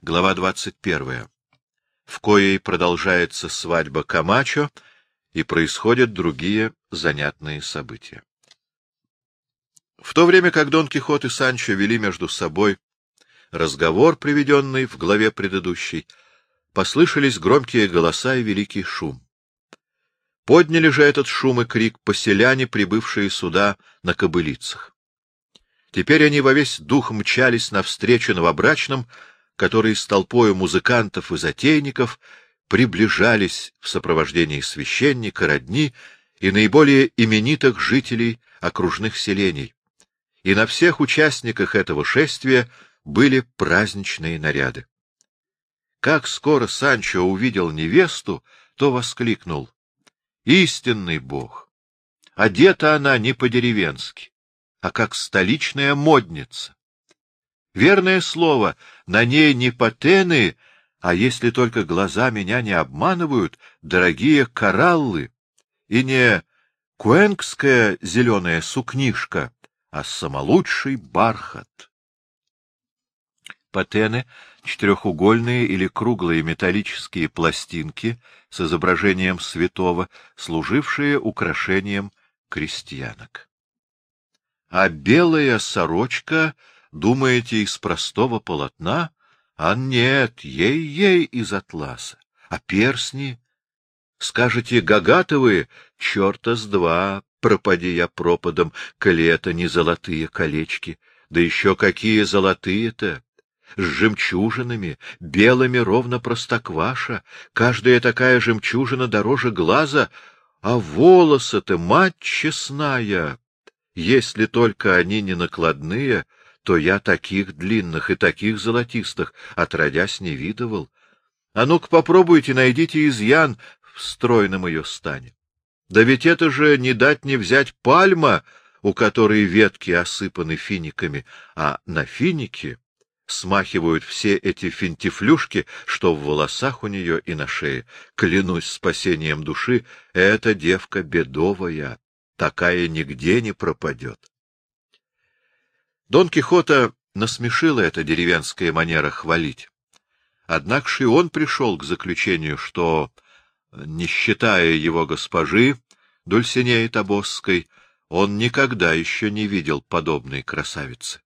Глава 21. В коей продолжается свадьба Камачо и происходят другие занятные события. В то время как Дон Кихот и Санчо вели между собой разговор, приведенный в главе предыдущей, послышались громкие голоса и великий шум. Подняли же этот шум и крик поселяне, прибывшие сюда на кобылицах. Теперь они во весь дух мчались навстречу новобрачным, которые с толпою музыкантов и затейников приближались в сопровождении священника, родни и наиболее именитых жителей окружных селений. И на всех участниках этого шествия были праздничные наряды. Как скоро Санчо увидел невесту, то воскликнул. Истинный бог! Одета она не по-деревенски, а как столичная модница. Верное слово, на ней не патены, а если только глаза меня не обманывают, дорогие кораллы, и не куэнкская зеленая сукнишка, а самолучший бархат. Патены — четырехугольные или круглые металлические пластинки с изображением святого, служившие украшением крестьянок. А белая сорочка, думаете, из простого полотна? А нет, ей-ей из атласа. А персни? Скажете, гагатовые? Черта с два, пропади я пропадом, коли это не золотые колечки. Да еще какие золотые-то! С жемчужинами, белыми ровно простокваша, каждая такая жемчужина дороже глаза, а волосы-то, мать честная! Если только они не накладные, то я таких длинных и таких золотистых отродясь не видывал. А ну-ка попробуйте, найдите изъян в стройном ее стане. Да ведь это же не дать не взять пальма, у которой ветки осыпаны финиками, а на финики смахивают все эти финтифлюшки, что в волосах у нее и на шее. Клянусь спасением души, эта девка бедовая, такая нигде не пропадет. Дон Кихота насмешила эта деревенская манера хвалить. Однако и он пришел к заключению, что не считая его госпожи, Дульсинеи Тобосской, он никогда еще не видел подобной красавицы.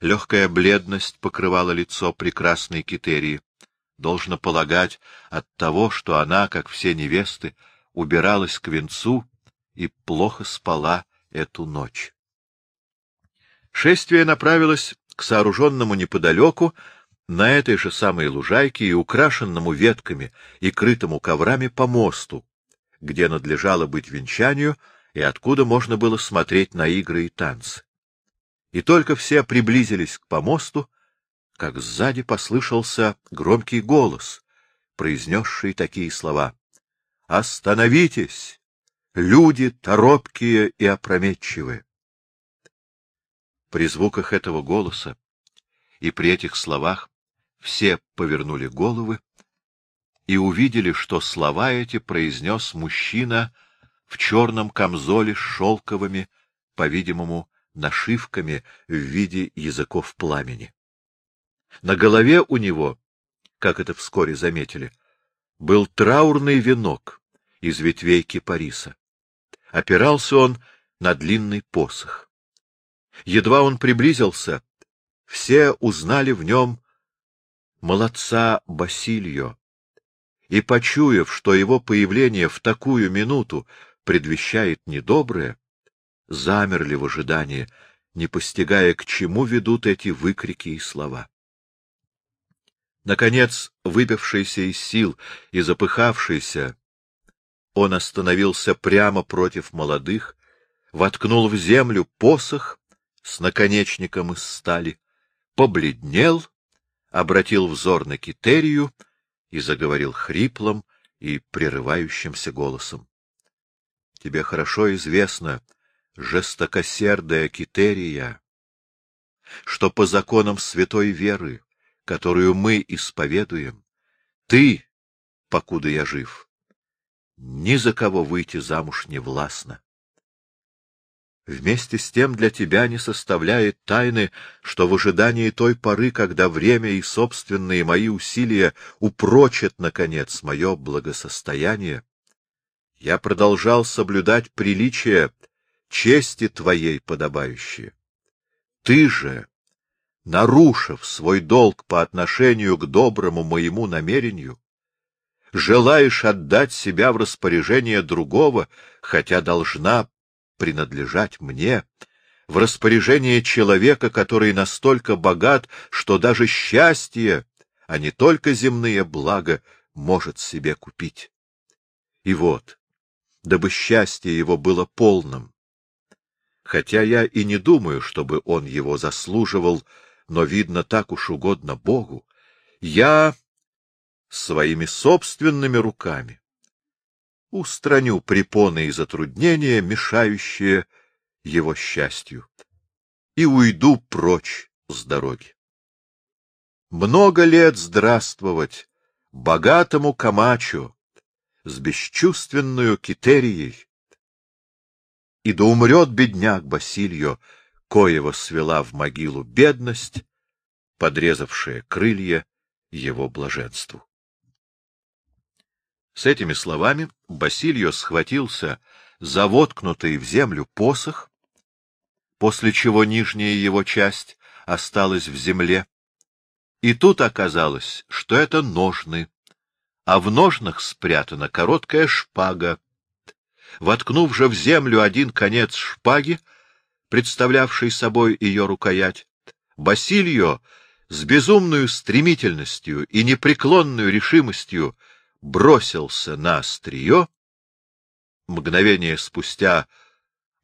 Легкая бледность покрывала лицо прекрасной Китерии. Должно полагать от того, что она, как все невесты, убиралась к венцу и плохо спала эту ночь. Шествие направилось к сооруженному неподалеку на этой же самой лужайке и украшенному ветками и крытому коврами помосту, где надлежало быть венчанию и откуда можно было смотреть на игры и танцы. И только все приблизились к помосту, как сзади послышался громкий голос, произнесший такие слова. — Остановитесь, люди торопкие и опрометчивые! При звуках этого голоса и при этих словах все повернули головы и увидели, что слова эти произнес мужчина в черном камзоле с шелковыми, по-видимому, нашивками в виде языков пламени. На голове у него, как это вскоре заметили, был траурный венок из ветвей кипариса. Опирался он на длинный посох. Едва он приблизился, все узнали в нем молодца Басильо, и, почуяв, что его появление в такую минуту предвещает недоброе, замерли в ожидании, не постигая, к чему ведут эти выкрики и слова. Наконец, выбившийся из сил и запыхавшийся, он остановился прямо против молодых, воткнул в землю посох с наконечником из стали, побледнел, обратил взор на Китерию и заговорил хриплым и прерывающимся голосом. — Тебе хорошо известно, жестокосердая Китерия, что по законам святой веры, которую мы исповедуем, ты, покуда я жив, ни за кого выйти замуж не властна. Вместе с тем для тебя не составляет тайны, что в ожидании той поры, когда время и собственные мои усилия упрочат, наконец, мое благосостояние, я продолжал соблюдать приличия, чести твоей подобающие. Ты же, нарушив свой долг по отношению к доброму моему намерению, желаешь отдать себя в распоряжение другого, хотя должна принадлежать мне, в распоряжение человека, который настолько богат, что даже счастье, а не только земные блага, может себе купить. И вот, дабы счастье его было полным, хотя я и не думаю, чтобы он его заслуживал, но, видно, так уж угодно Богу, я своими собственными руками устраню препоны и затруднения, мешающие его счастью, и уйду прочь с дороги. Много лет здравствовать богатому Камачу с бесчувственную китерией, и да умрет бедняк Басильо, коего свела в могилу бедность, подрезавшая крылья его блаженству. С этими словами Басильо схватился за воткнутый в землю посох, после чего нижняя его часть осталась в земле. И тут оказалось, что это ножны, а в ножнах спрятана короткая шпага. Воткнув же в землю один конец шпаги, представлявший собой ее рукоять, Басильо с безумной стремительностью и непреклонной решимостью бросился на острие. Мгновение спустя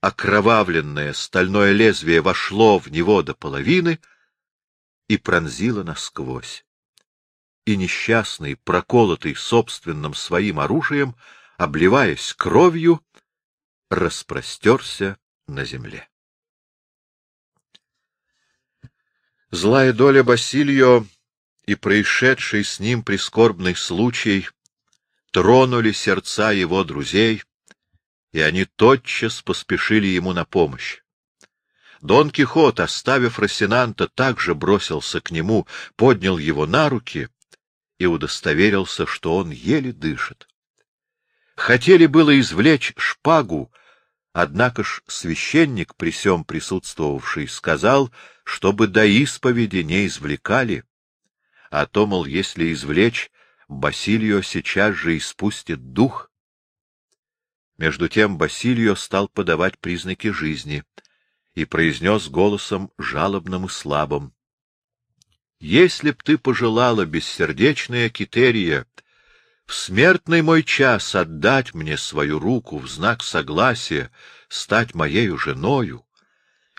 окровавленное стальное лезвие вошло в него до половины и пронзило насквозь. И несчастный, проколотый собственным своим оружием, обливаясь кровью, распростерся на земле. Злая доля Басильо и происшедший с ним прискорбный случай тронули сердца его друзей, и они тотчас поспешили ему на помощь. Дон Кихот, оставив Росинанта, также бросился к нему, поднял его на руки и удостоверился, что он еле дышит. Хотели было извлечь шпагу, однако ж священник, при сём присутствовавший, сказал, чтобы до исповеди не извлекали, а то, мол, если извлечь, Басильо сейчас же испустит дух. Между тем Басильо стал подавать признаки жизни и произнес голосом жалобным и слабым. — Если б ты пожелала, бессердечная Китерия, в смертный мой час отдать мне свою руку в знак согласия, стать моею женою,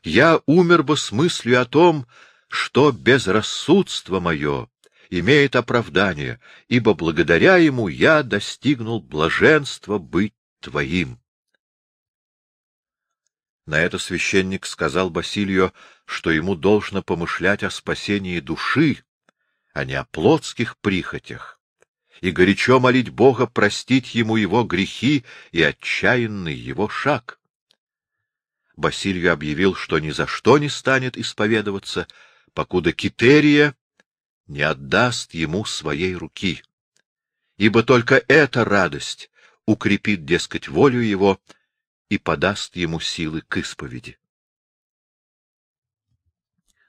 я умер бы с мыслью о том, что безрассудство мое имеет оправдание, ибо благодаря ему я достигнул блаженства быть твоим. На это священник сказал Басилию, что ему должно помышлять о спасении души, а не о плотских прихотях, и горячо молить Бога простить ему его грехи и отчаянный его шаг. Басилью объявил, что ни за что не станет исповедоваться, покуда Китерия не отдаст ему своей руки, ибо только эта радость укрепит, дескать, волю его и подаст ему силы к исповеди.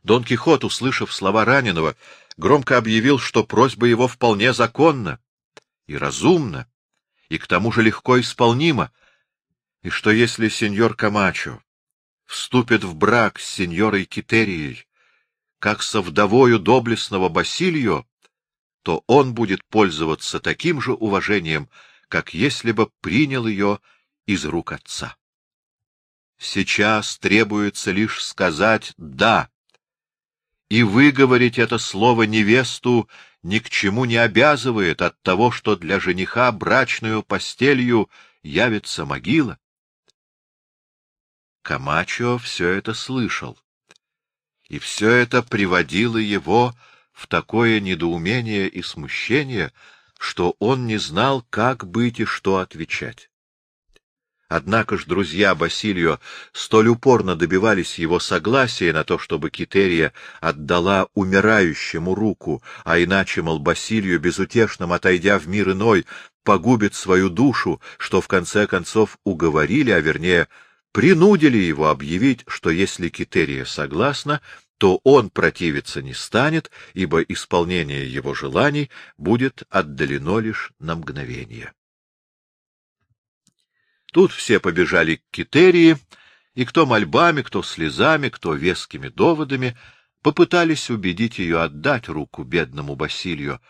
Дон Кихот, услышав слова раненого, громко объявил, что просьба его вполне законна и разумна, и к тому же легко исполнима, и что если сеньор Камачо вступит в брак с сеньорой Китерией, как со вдовою доблестного Басильо, то он будет пользоваться таким же уважением, как если бы принял ее из рук отца. Сейчас требуется лишь сказать «да», и выговорить это слово невесту ни к чему не обязывает от того, что для жениха брачную постелью явится могила. Камачо все это слышал и все это приводило его в такое недоумение и смущение, что он не знал, как быть и что отвечать. Однако ж друзья Басилио столь упорно добивались его согласия на то, чтобы Китерия отдала умирающему руку, а иначе, мол, Басилию, безутешным отойдя в мир иной, погубит свою душу, что в конце концов уговорили, а вернее принудили его объявить, что если Китерия согласна, то он противиться не станет, ибо исполнение его желаний будет отдалено лишь на мгновение. Тут все побежали к Китерии, и кто мольбами, кто слезами, кто вескими доводами попытались убедить ее отдать руку бедному Басилию.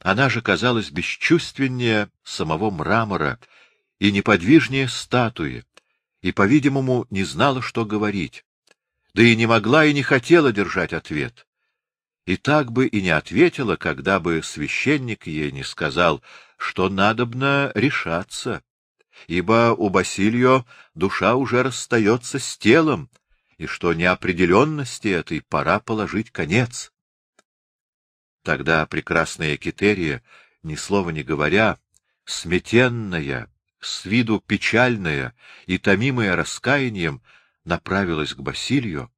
Она же казалась бесчувственнее самого мрамора и неподвижнее статуи, и, по-видимому, не знала, что говорить, да и не могла и не хотела держать ответ. И так бы и не ответила, когда бы священник ей не сказал, что надобно решаться ибо у Басильо душа уже расстается с телом, и что неопределенности этой пора положить конец. Тогда прекрасная Китерия, ни слова не говоря, сметенная, с виду печальная и томимая раскаянием, направилась к Басилью,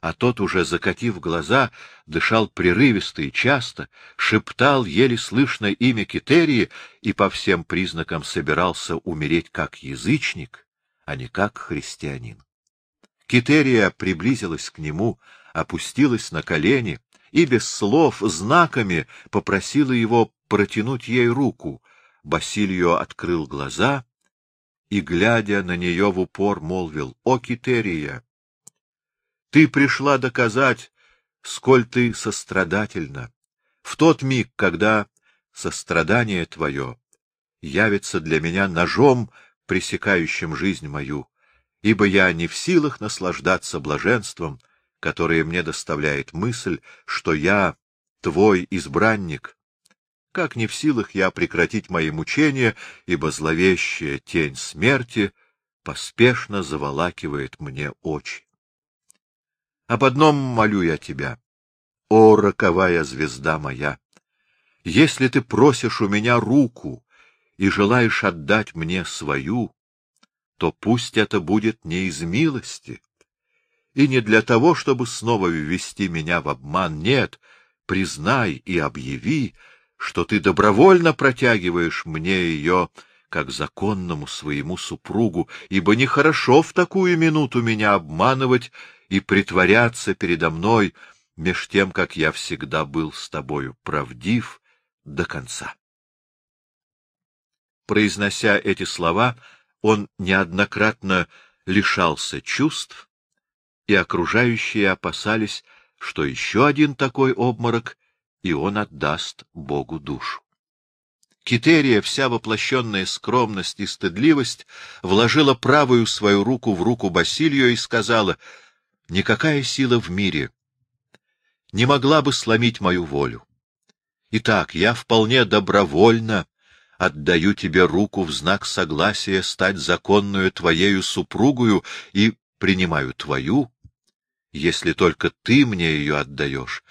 а тот, уже закатив глаза, дышал прерывисто и часто, шептал еле слышно имя Китерии и по всем признакам собирался умереть как язычник, а не как христианин. Китерия приблизилась к нему, опустилась на колени и без слов, знаками попросила его протянуть ей руку. Басильо открыл глаза и, глядя на нее в упор, молвил, — О, Китерия! Ты пришла доказать, сколь ты сострадательна. В тот миг, когда сострадание твое явится для меня ножом, пресекающим жизнь мою, ибо я не в силах наслаждаться блаженством, которое мне доставляет мысль, что я твой избранник. Как не в силах я прекратить мои мучения, ибо зловещая тень смерти поспешно заволакивает мне очи. Об одном молю я тебя. О, роковая звезда моя! Если ты просишь у меня руку и желаешь отдать мне свою, то пусть это будет не из милости и не для того, чтобы снова ввести меня в обман. Нет, признай и объяви, что ты добровольно протягиваешь мне ее как законному своему супругу, ибо нехорошо в такую минуту меня обманывать и притворяться передо мной, меж тем, как я всегда был с тобою правдив до конца. Произнося эти слова, он неоднократно лишался чувств, и окружающие опасались, что еще один такой обморок, и он отдаст Богу душу. Китерия, вся воплощенная скромность и стыдливость, вложила правую свою руку в руку Басилию и сказала — Никакая сила в мире не могла бы сломить мою волю. Итак, я вполне добровольно отдаю тебе руку в знак согласия стать законную твоею супругою и принимаю твою, если только ты мне ее отдаешь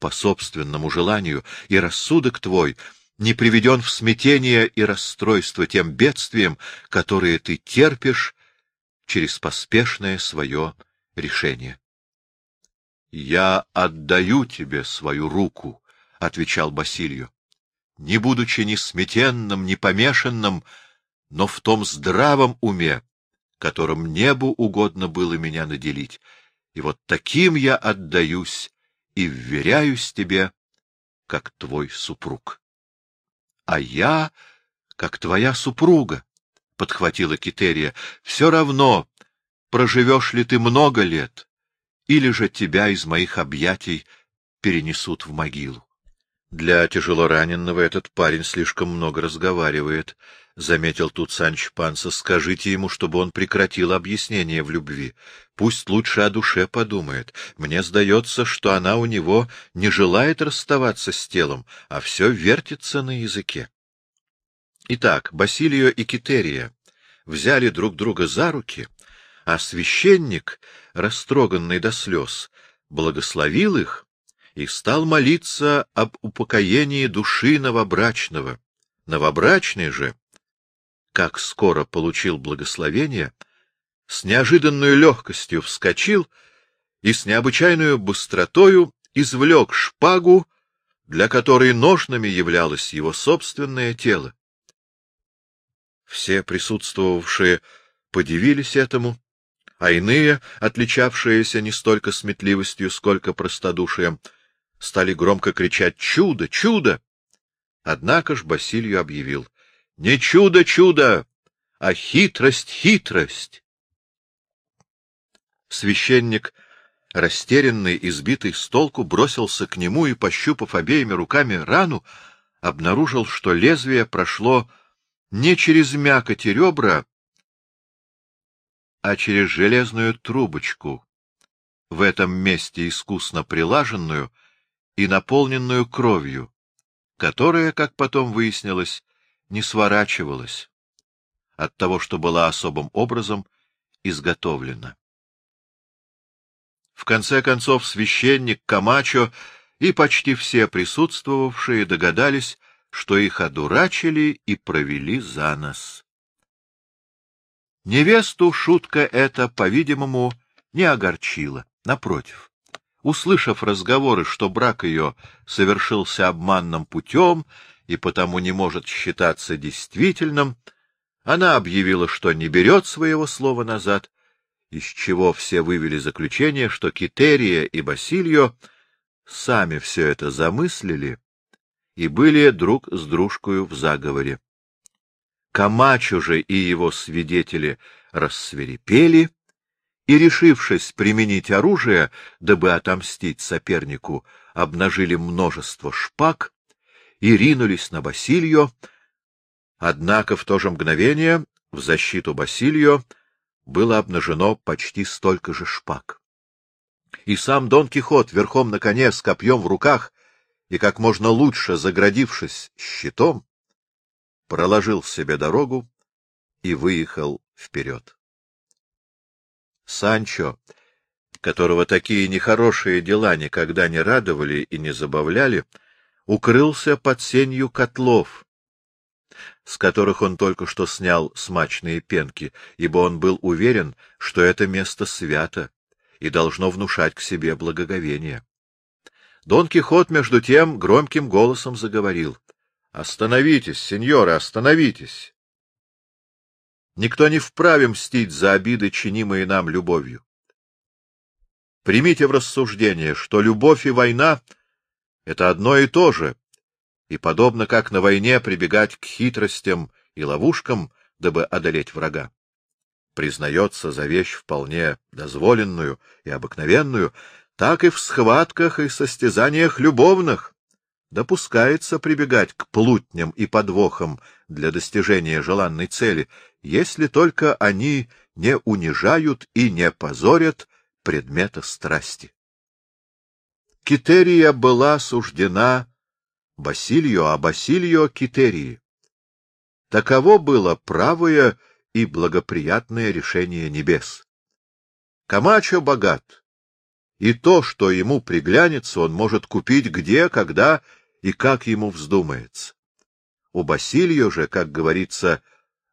по собственному желанию, и рассудок твой не приведен в смятение и расстройство тем бедствием, которые ты терпишь через поспешное свое решение. — Я отдаю тебе свою руку, — отвечал Басилью, — не будучи ни сметенным, ни помешанным, но в том здравом уме, которым небу угодно было меня наделить, и вот таким я отдаюсь и вверяюсь тебе, как твой супруг. — А я, как твоя супруга, — подхватила Китерия, — все равно, проживешь ли ты много лет, или же тебя из моих объятий перенесут в могилу. Для тяжелораненного этот парень слишком много разговаривает, — заметил тут Санч Панса. — Скажите ему, чтобы он прекратил объяснение в любви. Пусть лучше о душе подумает. Мне сдается, что она у него не желает расставаться с телом, а все вертится на языке. Итак, Басилио и Китерия взяли друг друга за руки — а священник, растроганный до слез, благословил их и стал молиться об упокоении души новобрачного. Новобрачный же, как скоро получил благословение, с неожиданной легкостью вскочил и с необычайной быстротою извлек шпагу, для которой ножными являлось его собственное тело. Все присутствовавшие подивились этому, а иные, отличавшиеся не столько сметливостью, сколько простодушием, стали громко кричать «Чудо! Чудо!». Однако ж Басилью объявил «Не чудо, чудо, а хитрость, хитрость!». Священник, растерянный, избитый с толку, бросился к нему и, пощупав обеими руками рану, обнаружил, что лезвие прошло не через мякоть и ребра, а через железную трубочку, в этом месте искусно прилаженную и наполненную кровью, которая, как потом выяснилось, не сворачивалась от того, что была особым образом изготовлена. В конце концов священник Камачо и почти все присутствовавшие догадались, что их одурачили и провели за нос. Невесту шутка эта, по-видимому, не огорчила. Напротив, услышав разговоры, что брак ее совершился обманным путем и потому не может считаться действительным, она объявила, что не берет своего слова назад, из чего все вывели заключение, что Китерия и Басильо сами все это замыслили и были друг с дружкою в заговоре. Камачо же и его свидетели рассверепели и, решившись применить оружие, дабы отомстить сопернику, обнажили множество шпаг и ринулись на Басильо, однако в то же мгновение в защиту Басильо было обнажено почти столько же шпаг. И сам Дон Кихот верхом на коне с копьем в руках и как можно лучше заградившись щитом, проложил себе дорогу и выехал вперед. Санчо, которого такие нехорошие дела никогда не радовали и не забавляли, укрылся под сенью котлов, с которых он только что снял смачные пенки, ибо он был уверен, что это место свято и должно внушать к себе благоговение. Дон Кихот, между тем, громким голосом заговорил. Остановитесь, сеньоры, остановитесь. Никто не вправе мстить за обиды, чинимые нам любовью. Примите в рассуждение, что любовь и война — это одно и то же, и, подобно как на войне, прибегать к хитростям и ловушкам, дабы одолеть врага. Признается за вещь вполне дозволенную и обыкновенную, так и в схватках и состязаниях любовных допускается прибегать к плутням и подвохам для достижения желанной цели, если только они не унижают и не позорят предмета страсти. Китерия была суждена Басилью, а Басильо — Китерии. Таково было правое и благоприятное решение небес. Камачо богат, и то, что ему приглянется, он может купить где, когда и как ему вздумается. У Басилью же, как говорится,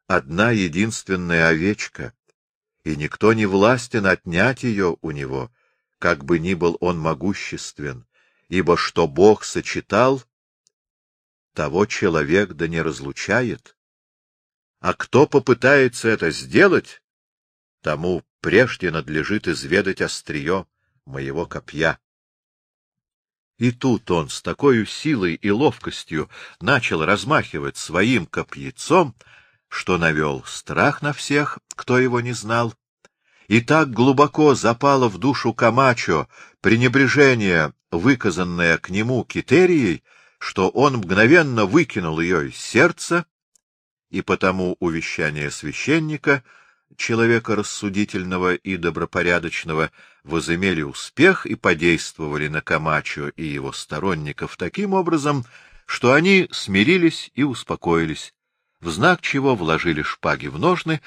одна единственная овечка, и никто не властен отнять ее у него, как бы ни был он могуществен, ибо что Бог сочетал, того человек да не разлучает. А кто попытается это сделать, тому прежде надлежит изведать острие моего копья. И тут он с такой силой и ловкостью начал размахивать своим копьецом, что навел страх на всех, кто его не знал, и так глубоко запало в душу Камачо пренебрежение, выказанное к нему Китерией, что он мгновенно выкинул ее из сердца, и потому увещание священника — человека рассудительного и добропорядочного, возымели успех и подействовали на Камачо и его сторонников таким образом, что они смирились и успокоились, в знак чего вложили шпаги в ножны,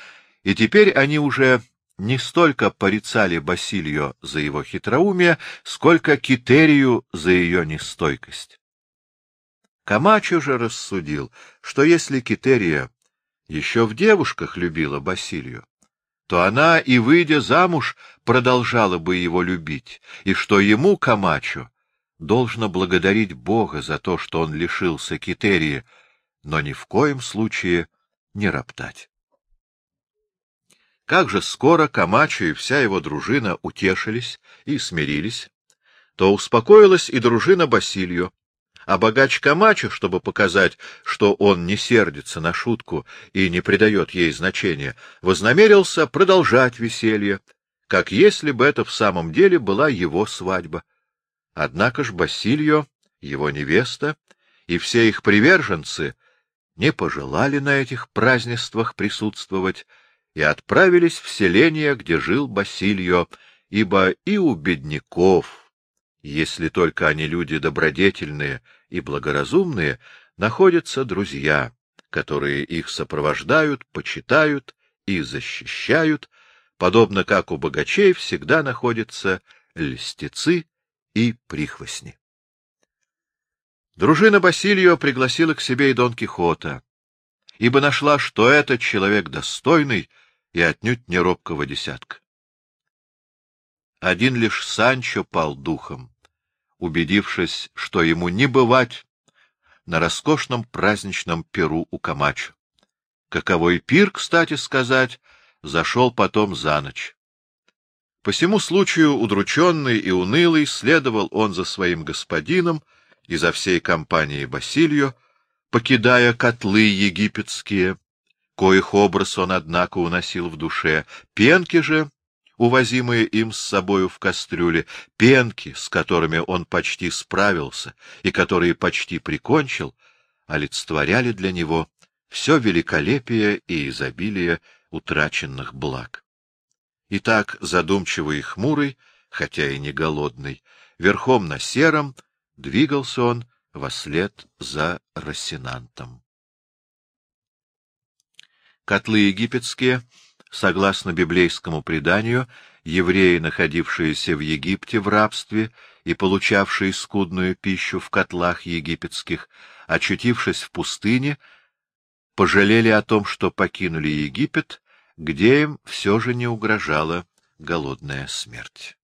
и теперь они уже не столько порицали Басилью за его хитроумие, сколько Китерию за ее нестойкость. Камачо же рассудил, что если Китерия еще в девушках любила Басилию, то она и, выйдя замуж, продолжала бы его любить, и что ему, Камачо, должно благодарить Бога за то, что он лишился Китерии, но ни в коем случае не роптать. Как же скоро Камачо и вся его дружина утешились и смирились, то успокоилась и дружина Басилью, а богач Камачо, чтобы показать, что он не сердится на шутку и не придает ей значения, вознамерился продолжать веселье, как если бы это в самом деле была его свадьба. Однако ж Басильо, его невеста и все их приверженцы не пожелали на этих празднествах присутствовать и отправились в селение, где жил Басильо, ибо и у бедняков, если только они люди добродетельные и благоразумные, находятся друзья, которые их сопровождают, почитают и защищают, подобно как у богачей всегда находятся льстецы и прихвостни. Дружина Басильо пригласила к себе и Дон Кихота, ибо нашла, что этот человек достойный и отнюдь не робкого десятка. Один лишь Санчо пал духом, убедившись, что ему не бывать на роскошном праздничном перу у Камачо. Каковой пир, кстати сказать, зашел потом за ночь. По всему случаю, удрученный и унылый, следовал он за своим господином и за всей компанией Басилью, покидая котлы египетские, коих образ он, однако, уносил в душе, пенки же, увозимые им с собою в кастрюле, пенки, с которыми он почти справился и которые почти прикончил, олицетворяли для него все великолепие и изобилие утраченных благ. И так, задумчивый и хмурый, хотя и не голодный, верхом на сером, двигался он вослед за Рассенантом. Котлы египетские, согласно библейскому преданию, евреи, находившиеся в Египте в рабстве и получавшие скудную пищу в котлах египетских, очутившись в пустыне, пожалели о том, что покинули Египет где им все же не угрожала голодная смерть.